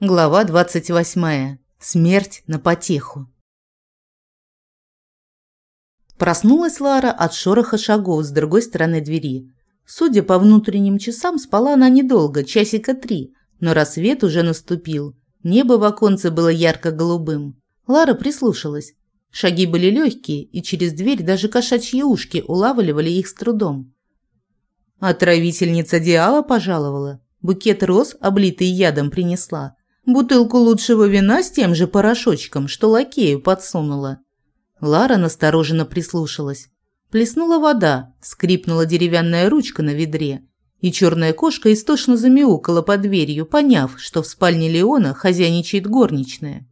Глава 28. Смерть на потеху. Проснулась Лара от шороха шагов с другой стороны двери. Судя по внутренним часам, спала она недолго, часика три, но рассвет уже наступил. Небо в оконце было ярко-голубым. Лара прислушалась. Шаги были легкие, и через дверь даже кошачьи ушки улавливали их с трудом. Отравительница Диала пожаловала. Букет роз, облитый ядом, принесла. Бутылку лучшего вина с тем же порошочком, что лакею подсунула. Лара настороженно прислушалась. Плеснула вода, скрипнула деревянная ручка на ведре, и черная кошка истошно замяукала под дверью, поняв, что в спальне Леона хозяйничает горничная.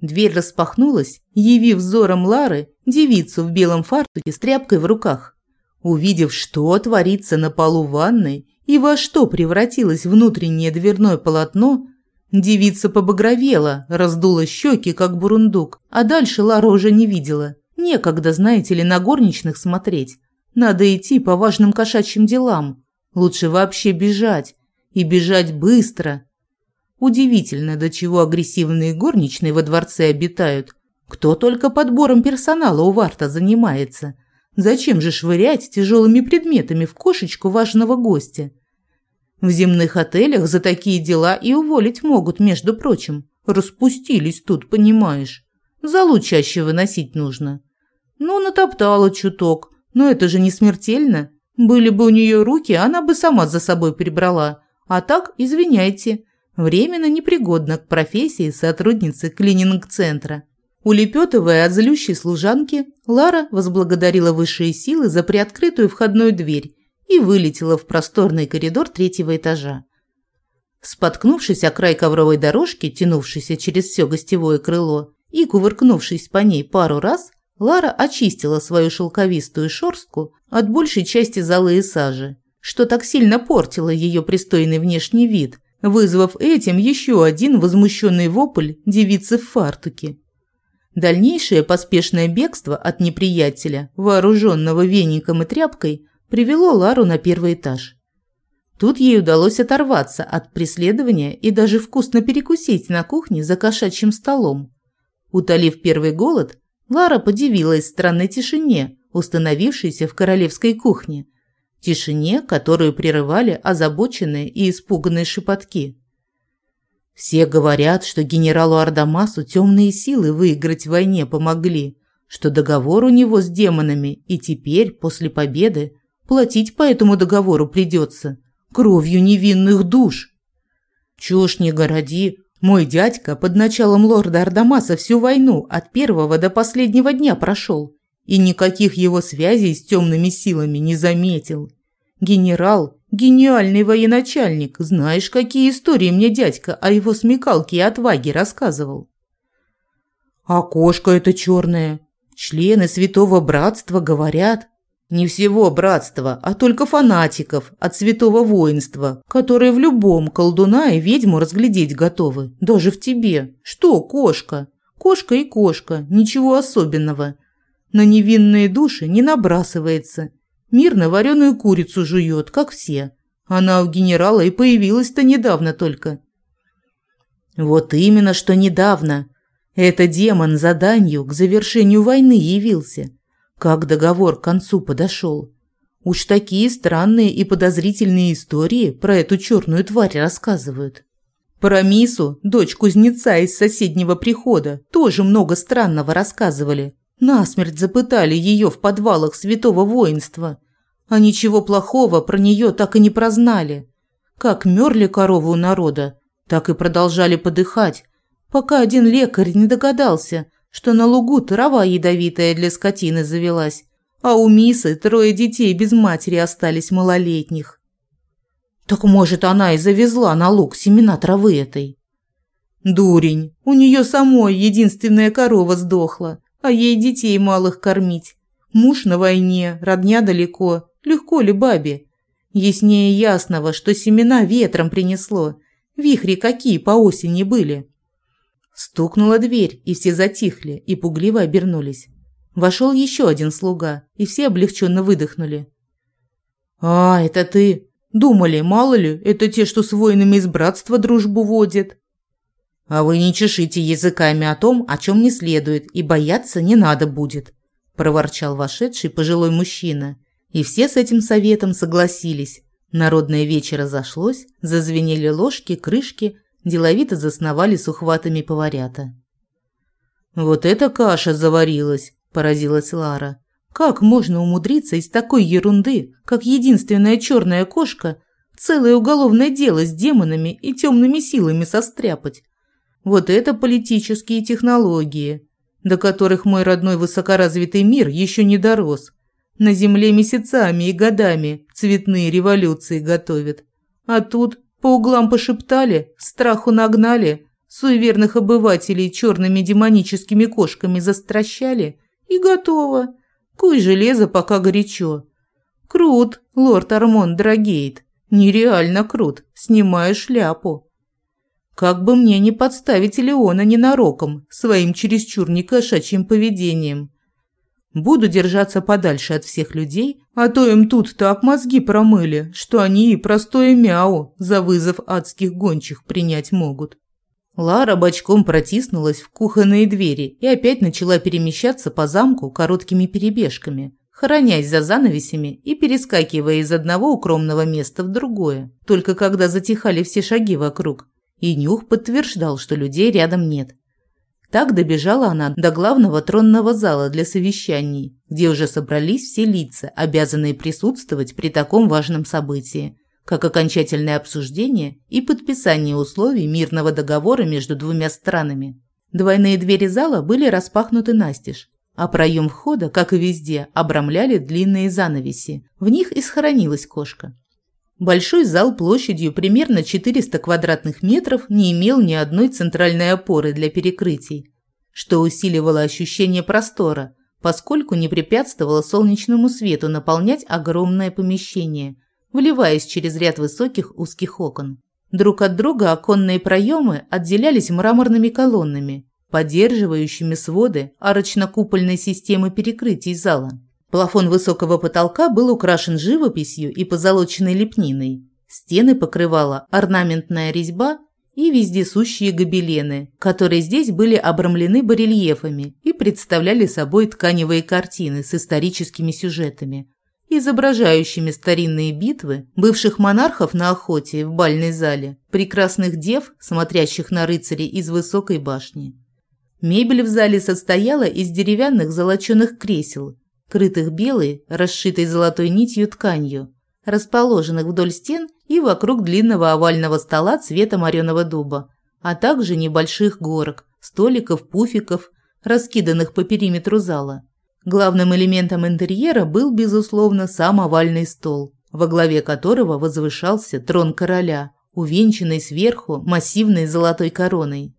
Дверь распахнулась, явив взором Лары девицу в белом фартуке с тряпкой в руках. Увидев, что творится на полу ванной и во что превратилось внутреннее дверное полотно, Девица побагровела, раздула щеки, как бурундук, а дальше Лара уже не видела. Некогда, знаете ли, на горничных смотреть. Надо идти по важным кошачьим делам. Лучше вообще бежать. И бежать быстро. Удивительно, до чего агрессивные горничные во дворце обитают. Кто только подбором персонала у Варта занимается. Зачем же швырять тяжелыми предметами в кошечку важного гостя? В земных отелях за такие дела и уволить могут, между прочим. Распустились тут, понимаешь. Залу чаще выносить нужно. Ну, натоптала чуток. Но это же не смертельно. Были бы у нее руки, она бы сама за собой прибрала. А так, извиняйте, временно непригодна к профессии сотрудницы клининг-центра. Улепетывая от злющей служанки, Лара возблагодарила высшие силы за приоткрытую входную дверь и вылетела в просторный коридор третьего этажа. Споткнувшись о край ковровой дорожки, тянувшейся через все гостевое крыло, и кувыркнувшись по ней пару раз, Лара очистила свою шелковистую шорстку от большей части золы и сажи, что так сильно портило ее пристойный внешний вид, вызвав этим еще один возмущенный вопль девицы в фартуке. Дальнейшее поспешное бегство от неприятеля, вооруженного веником и тряпкой, привело Лару на первый этаж. Тут ей удалось оторваться от преследования и даже вкусно перекусить на кухне за кошачьим столом. Утолив первый голод, Лара подивилась странной тишине, установившейся в королевской кухне. Тишине, которую прерывали озабоченные и испуганные шепотки. Все говорят, что генералу Ардамасу темные силы выиграть в войне помогли, что договор у него с демонами, и теперь, после победы, Платить по этому договору придется. Кровью невинных душ. Чушь не городи. Мой дядька под началом лорда Ардамаса всю войну от первого до последнего дня прошел. И никаких его связей с темными силами не заметил. Генерал – гениальный военачальник. Знаешь, какие истории мне дядька о его смекалке и отваге рассказывал. А кошка эта. Члены святого братства говорят, не всего братства, а только фанатиков от святого воинства, которые в любом колдуна и ведьму разглядеть готовы, даже в тебе. Что, кошка? Кошка и кошка, ничего особенного. На невинные души не набрасывается. Мирно вареную курицу жует, как все. Она у генерала и появилась-то недавно только. Вот именно, что недавно. Это демон заданию к завершению войны явился – как договор к концу подошел. Уж такие странные и подозрительные истории про эту черную тварь рассказывают. Про Мису, дочь кузнеца из соседнего прихода, тоже много странного рассказывали. Насмерть запытали ее в подвалах святого воинства. А ничего плохого про нее так и не прознали. Как мерли корову у народа, так и продолжали подыхать, пока один лекарь не догадался, что на лугу трава ядовитая для скотины завелась, а у Мисы трое детей без матери остались малолетних. Так может, она и завезла на луг семена травы этой? Дурень, у нее самой единственная корова сдохла, а ей детей малых кормить. Муж на войне, родня далеко, легко ли бабе? Яснее ясного, что семена ветром принесло. Вихри какие по осени были. Стукнула дверь, и все затихли и пугливо обернулись. Вошел еще один слуга, и все облегченно выдохнули. «А, это ты! Думали, мало ли, это те, что с воинами из братства дружбу водят!» «А вы не чешите языками о том, о чем не следует, и бояться не надо будет», – проворчал вошедший пожилой мужчина. И все с этим советом согласились. Народное вечер разошлось, зазвенели ложки, крышки, деловито засновали с ухватами поварята. «Вот эта каша заварилась!» – поразилась Лара. «Как можно умудриться из такой ерунды, как единственная черная кошка, целое уголовное дело с демонами и темными силами состряпать? Вот это политические технологии, до которых мой родной высокоразвитый мир еще не дорос. На земле месяцами и годами цветные революции готовят. А тут по углам пошептали, страху нагнали, суеверных обывателей черными демоническими кошками застращали и готово. Куй железо, пока горячо. Крут, лорд Армон Драгейт. Нереально крут. Снимаю шляпу. Как бы мне не подставить Леона ненароком своим чересчур некошачьим поведением. Буду держаться подальше от всех людей, а то им тут так мозги промыли, что они и простое мяу за вызов адских гончих принять могут. Лара бочком протиснулась в кухонные двери и опять начала перемещаться по замку короткими перебежками, хоронясь за занавесями и перескакивая из одного укромного места в другое, только когда затихали все шаги вокруг, и нюх подтверждал, что людей рядом нет. Так добежала она до главного тронного зала для совещаний, где уже собрались все лица, обязанные присутствовать при таком важном событии, как окончательное обсуждение и подписание условий мирного договора между двумя странами. Двойные двери зала были распахнуты настежь, а проем входа, как и везде, обрамляли длинные занавеси. В них и схоронилась кошка. Большой зал площадью примерно 400 квадратных метров не имел ни одной центральной опоры для перекрытий, что усиливало ощущение простора, поскольку не препятствовало солнечному свету наполнять огромное помещение, вливаясь через ряд высоких узких окон. Друг от друга оконные проемы отделялись мраморными колоннами, поддерживающими своды арочно-купольной системы перекрытий зала. Плафон высокого потолка был украшен живописью и позолоченной лепниной. Стены покрывала орнаментная резьба и вездесущие гобелены, которые здесь были обрамлены барельефами и представляли собой тканевые картины с историческими сюжетами, изображающими старинные битвы бывших монархов на охоте в бальной зале, прекрасных дев, смотрящих на рыцарей из высокой башни. Мебель в зале состояла из деревянных золоченых кресел крытых белой, расшитой золотой нитью тканью, расположенных вдоль стен и вокруг длинного овального стола цвета мореного дуба, а также небольших горок, столиков, пуфиков, раскиданных по периметру зала. Главным элементом интерьера был, безусловно, сам овальный стол, во главе которого возвышался трон короля, увенчанный сверху массивной золотой короной.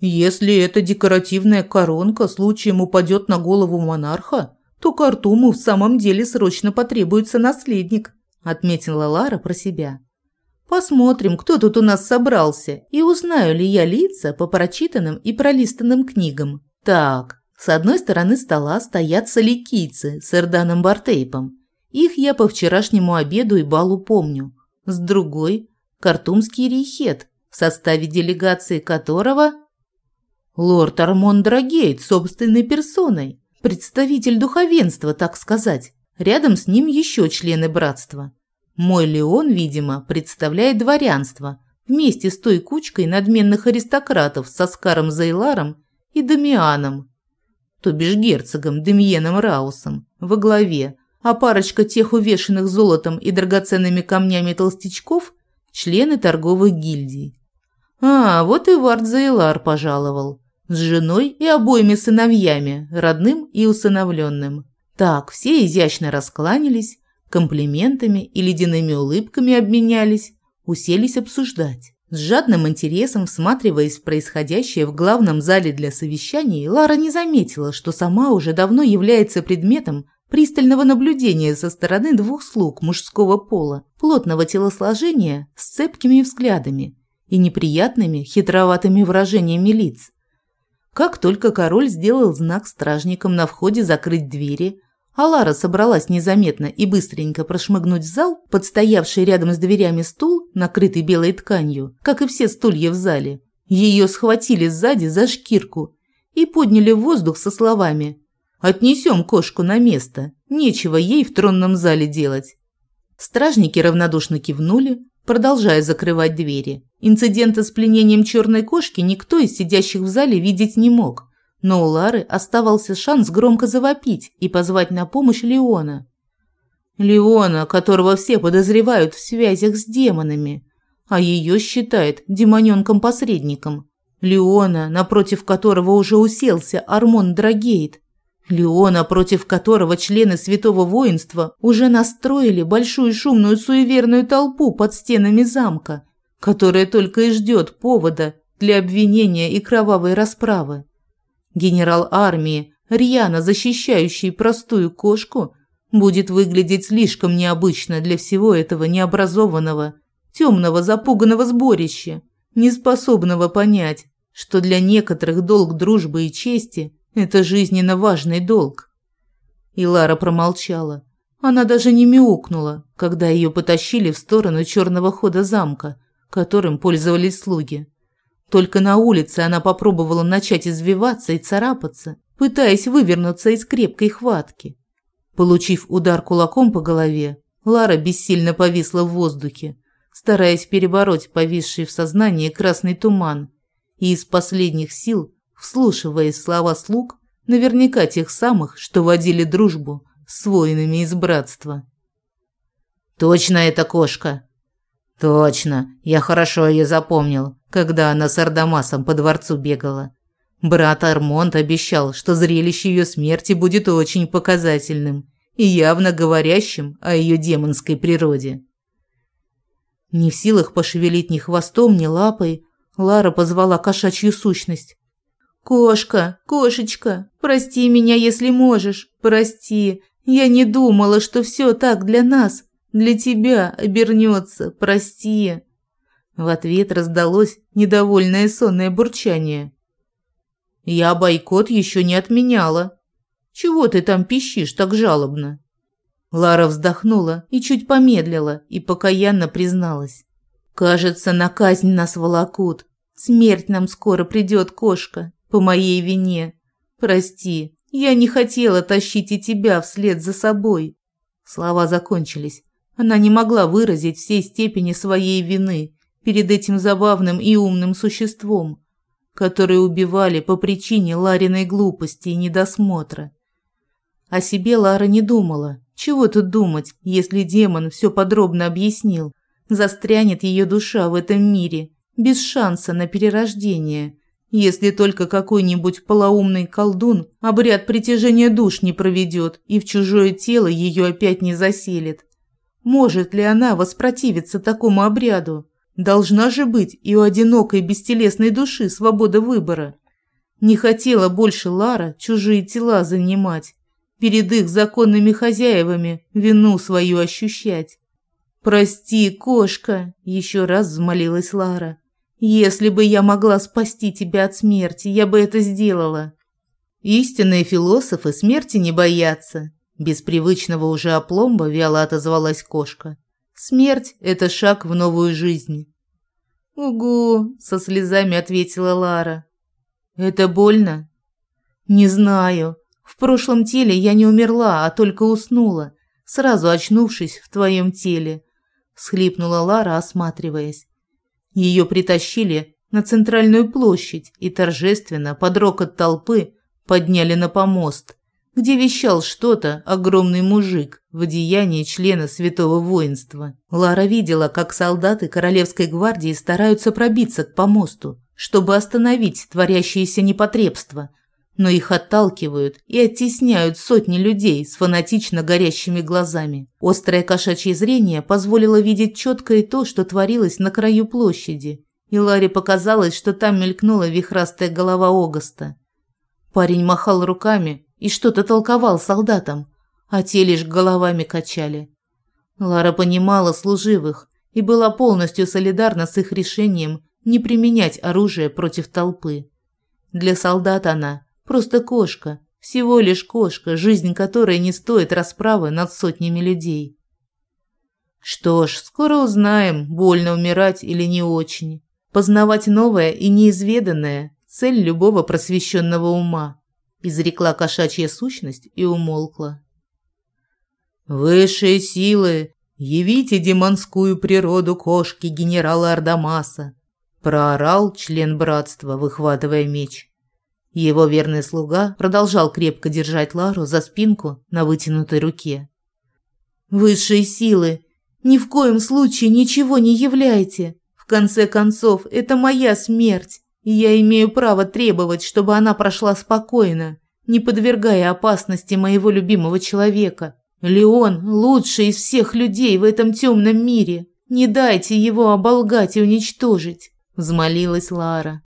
«Если эта декоративная коронка случаем упадет на голову монарха, то Картуму в самом деле срочно потребуется наследник», – отметила Лара про себя. «Посмотрим, кто тут у нас собрался, и узнаю ли я лица по прочитанным и пролистанным книгам. Так, с одной стороны стола стоят соликийцы с Эрданом Бартейпом. Их я по вчерашнему обеду и балу помню. С другой – картумский рейхет, в составе делегации которого – лорд Армон Драгейт собственной персоной. Представитель духовенства, так сказать. Рядом с ним еще члены братства. Мой Леон, видимо, представляет дворянство вместе с той кучкой надменных аристократов с Оскаром Зайларом и Дамианом, то бишь герцогом Демьеном Раусом, во главе, а парочка тех увешанных золотом и драгоценными камнями толстячков – члены торговых гильдий. А, вот и Вард Зайлар пожаловал с женой и обоими сыновьями, родным и усыновленным. Так, все изящно раскланялись, комплиментами и ледяными улыбками обменялись, уселись обсуждать. С жадным интересом всматриваясь в происходящее в главном зале для совещаний, Лара не заметила, что сама уже давно является предметом пристального наблюдения со стороны двух слуг мужского пола, плотного телосложения с цепкими взглядами и неприятными хитроватыми выражениями лиц. Как только король сделал знак стражникам на входе закрыть двери, а Лара собралась незаметно и быстренько прошмыгнуть в зал, подстоявший рядом с дверями стул, накрытый белой тканью, как и все стулья в зале, Ее схватили сзади за шкирку и подняли в воздух со словами «Отнесем кошку на место, нечего ей в тронном зале делать». Стражники равнодушно кивнули, продолжая закрывать двери. Инцидента с пленением черной кошки никто из сидящих в зале видеть не мог, но у Лары оставался шанс громко завопить и позвать на помощь Леона. Леона, которого все подозревают в связях с демонами, а ее считает демоненком-посредником. Леона, напротив которого уже уселся Армон Драгейт. Леона, против которого члены святого воинства уже настроили большую шумную суеверную толпу под стенами замка, которая только и ждет повода для обвинения и кровавой расправы. Генерал армии, рьяно защищающий простую кошку, будет выглядеть слишком необычно для всего этого необразованного, темного, запуганного сборища, неспособного понять, что для некоторых долг дружбы и чести – это жизненно важный долг. И Лара промолчала. Она даже не мяукнула, когда ее потащили в сторону черного хода замка, которым пользовались слуги. Только на улице она попробовала начать извиваться и царапаться, пытаясь вывернуться из крепкой хватки. Получив удар кулаком по голове, Лара бессильно повисла в воздухе, стараясь перебороть повисший в сознании красный туман и из последних сил, вслушиваясь слова слуг, наверняка тех самых, что водили дружбу с воинами из братства. «Точно эта кошка?» «Точно, я хорошо ее запомнил, когда она с Ардамасом по дворцу бегала. Брат Армонт обещал, что зрелище ее смерти будет очень показательным и явно говорящим о ее демонской природе». Не в силах пошевелить ни хвостом, ни лапой, Лара позвала кошачью сущность. «Кошка, кошечка, прости меня, если можешь, прости. Я не думала, что все так для нас, для тебя обернется, прости». В ответ раздалось недовольное сонное бурчание. «Я бойкот еще не отменяла. Чего ты там пищишь так жалобно?» Лара вздохнула и чуть помедлила, и покаянно призналась. «Кажется, на казнь нас волокут. Смерть нам скоро придет, кошка, по моей вине. Прости, я не хотела тащить и тебя вслед за собой». Слова закончились. Она не могла выразить всей степени своей вины перед этим забавным и умным существом, которые убивали по причине Лариной глупости и недосмотра. О себе Лара не думала, чего тут думать, если демон все подробно объяснил? Застрянет ее душа в этом мире, без шанса на перерождение. Если только какой-нибудь полоумный колдун обряд притяжения душ не проведет и в чужое тело ее опять не заселит. Может ли она воспротивиться такому обряду? Должна же быть и у одинокой бестелесной души свобода выбора. Не хотела больше Лара чужие тела занимать перед их законными хозяевами вину свою ощущать. «Прости, кошка!» – еще раз взмолилась Лара. «Если бы я могла спасти тебя от смерти, я бы это сделала». Истинные философы смерти не боятся. Без привычного уже опломба вяло отозвалась кошка. Смерть – это шаг в новую жизнь. «Угу», – со слезами ответила Лара. «Это больно?» «Не знаю. В прошлом теле я не умерла, а только уснула, сразу очнувшись в твоем теле, схлипнула Лара, осматриваясь. Ее притащили на центральную площадь и торжественно под рокот толпы подняли на помост, где вещал что-то огромный мужик в одеянии члена святого воинства. Лара видела, как солдаты королевской гвардии стараются пробиться к помосту, чтобы остановить творящееся непотребство – но их отталкивают и оттесняют сотни людей с фанатично горящими глазами. Острое кошачье зрение позволило видеть четко и то, что творилось на краю площади, и Ларе показалось, что там мелькнула вихрастая голова Огоста. Парень махал руками и что-то толковал солдатам, а те лишь головами качали. Лара понимала служивых и была полностью солидарна с их решением не применять оружие против толпы. Для солдат она Просто кошка, всего лишь кошка, жизнь которой не стоит расправы над сотнями людей. Что ж, скоро узнаем, больно умирать или не очень. Познавать новое и неизведанное – цель любого просвещенного ума. Изрекла кошачья сущность и умолкла. «Высшие силы, явите демонскую природу кошки генерала Ардамаса!» – проорал член братства, выхватывая меч. Его верный слуга продолжал крепко держать Лару за спинку на вытянутой руке. «Высшие силы, ни в коем случае ничего не являйте!» В конце концов, это моя смерть, и я имею право требовать, чтобы она прошла спокойно, не подвергая опасности моего любимого человека. Леон – лучший из всех людей в этом темном мире. Не дайте его оболгать и уничтожить», – взмолилась Лара.